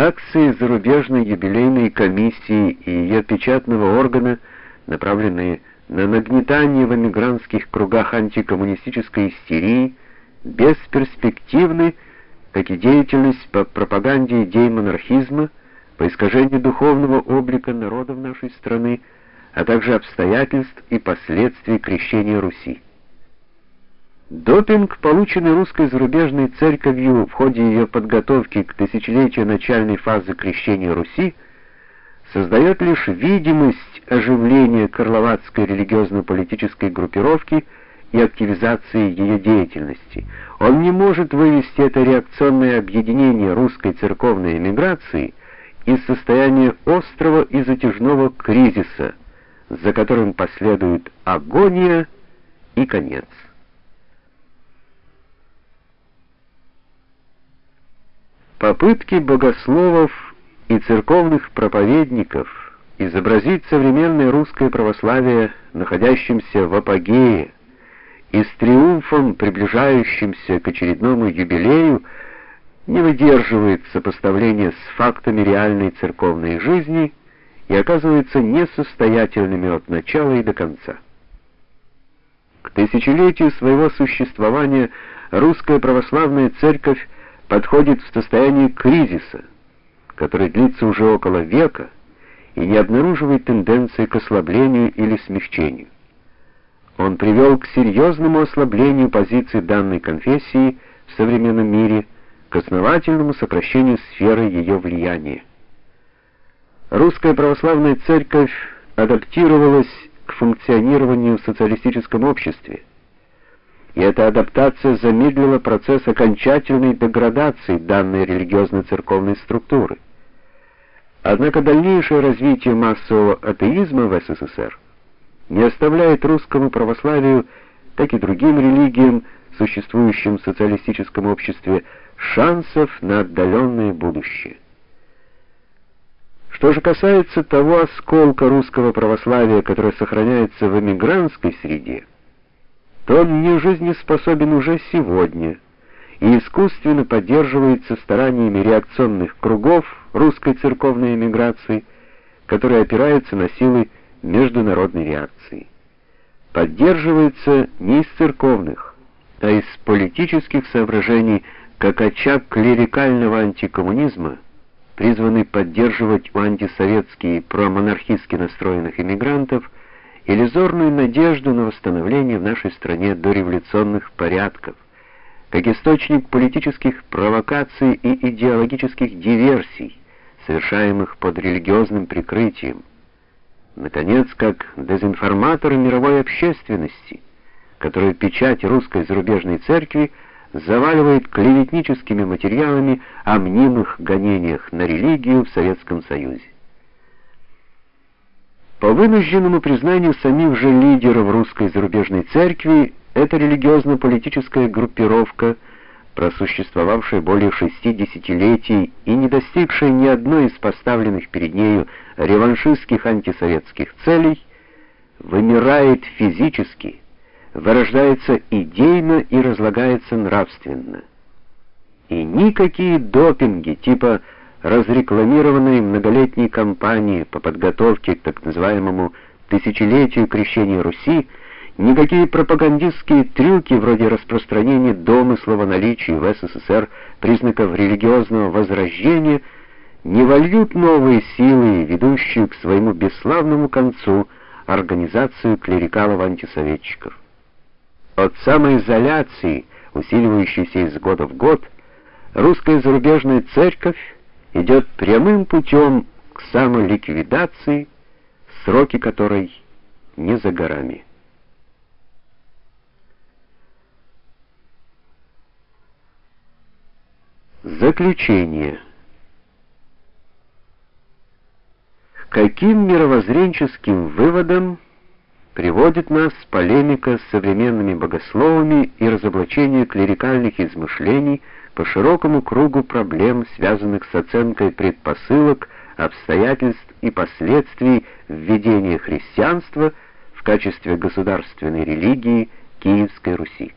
Акции зарубежной юбилейной комиссии и ее печатного органа, направленные на нагнетание в эмигрантских кругах антикоммунистической истерии, бесперспективны, как и деятельность по пропаганде идей монархизма, по искажению духовного облика народов нашей страны, а также обстоятельств и последствий крещения Руси. Допинг, полученный русской зарубежной церковью в ходе ее подготовки к тысячелетию начальной фазы крещения Руси, создает лишь видимость оживления карловацкой религиозно-политической группировки и активизации ее деятельности. Он не может вывести это реакционное объединение русской церковной эмиграции из состояния острого и затяжного кризиса, за которым последует агония и конец. Попытки богословов и церковных проповедников изобразить современное русское православие, находящимся в апогее, и с триумфом приближающимся к очередному юбилею, не выдерживает сопоставления с фактами реальной церковной жизни и оказывается несостоятельными от начала и до конца. К тысячелетию своего существования русская православная церковь подходит в состоянии кризиса, который длится уже около века и не обнаруживает тенденции к ослаблению или смягчению. Он привел к серьезному ослаблению позиций данной конфессии в современном мире, к основательному сокращению сферы ее влияния. Русская православная церковь адаптировалась к функционированию в социалистическом обществе и эта адаптация замедлила процесс окончательной деградации данной религиозно-церковной структуры. Однако дальнейшее развитие массового атеизма в СССР не оставляет русскому православию, так и другим религиям, существующим в социалистическом обществе, шансов на отдаленное будущее. Что же касается того осколка русского православия, который сохраняется в эмигрантской среде, то он не жизнеспособен уже сегодня и искусственно поддерживается стараниями реакционных кругов русской церковной эмиграции, которые опираются на силы международной реакции. Поддерживается не из церковных, а из политических соображений, как очаг клерикального антикоммунизма, призванный поддерживать у антисоветских и промонархистски настроенных эмигрантов иллюзорную надежду на восстановление в нашей стране дореволюционных порядков, как источник политических провокаций и идеологических диверсий, совершаемых под религиозным прикрытием, наконец, как дезинформатор мировой общественности, который печать русской зарубежной церкви заваливает клеветническими материалами о мнимых гонениях на религию в Советском Союзе. По вынужденному признанию самих же лидеров русской зарубежной церкви, эта религиозно-политическая группировка, просуществовавшая более шести десятилетий и не достигшая ни одной из поставленных перед нею реваншистских антисоветских целей, вымирает физически, вырождается идейно и разлагается нравственно. И никакие допинги типа разрекламированной многолетней кампании по подготовке к так называемому тысячелетию крещения Руси, никакие пропагандистские трюки вроде распространения домыслов о наличии в СССР признаков религиозного возрождения не вольют новые силы, ведущие к своему бесславному концу организацию клерикалов-антисоветчиков. От самоизоляции, усиливающейся из года в год, русская зарубежная церковь идет прямым путем к самоликвидации, сроки которой не за горами. Заключение. Каким мировоззренческим выводом приводит нас полемика с современными богословами и разоблачение клерикальных измышлений по широкому кругу проблем, связанных с оценкой предпосылок, обстоятельств и последствий введения христианства в качестве государственной религии Киевской Руси.